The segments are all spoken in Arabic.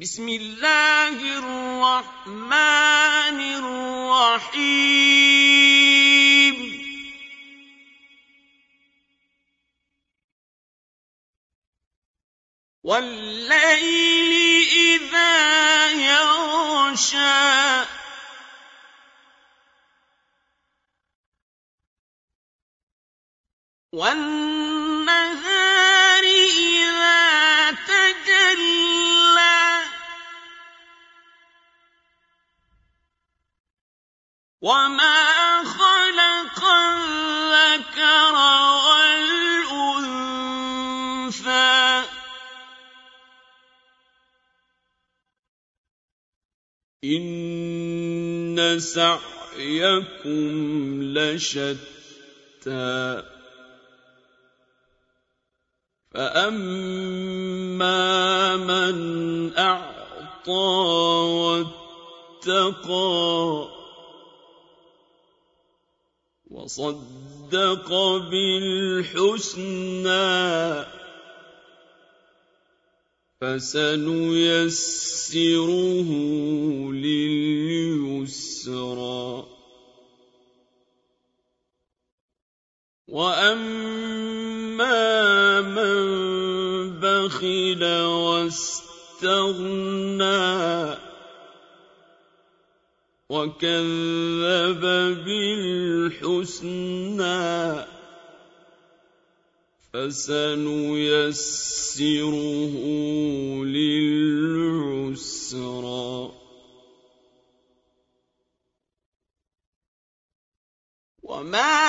بسم الله الرحمن الرحيم. والليل إذا يغشى. والنهار وما خلق الذكر والأنثى إن سعيكم لشتى فأما من أعطى واتقى وصدق بالحسنى فسنيسره لليسرى. وأما من بخل واستغنى وكذب بالحسنى فسنيسره للعسرى وما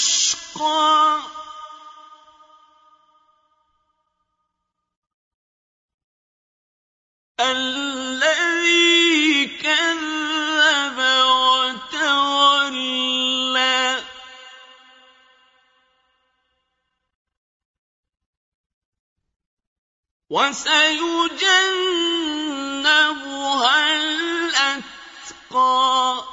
الأشقى الذي كذب وتولى. وسيجنبها الأتقى.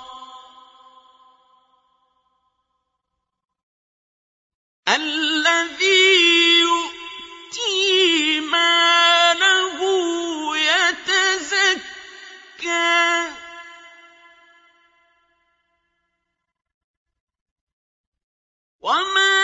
الذي يؤتي ماله يتزكى. وما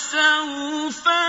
يرضى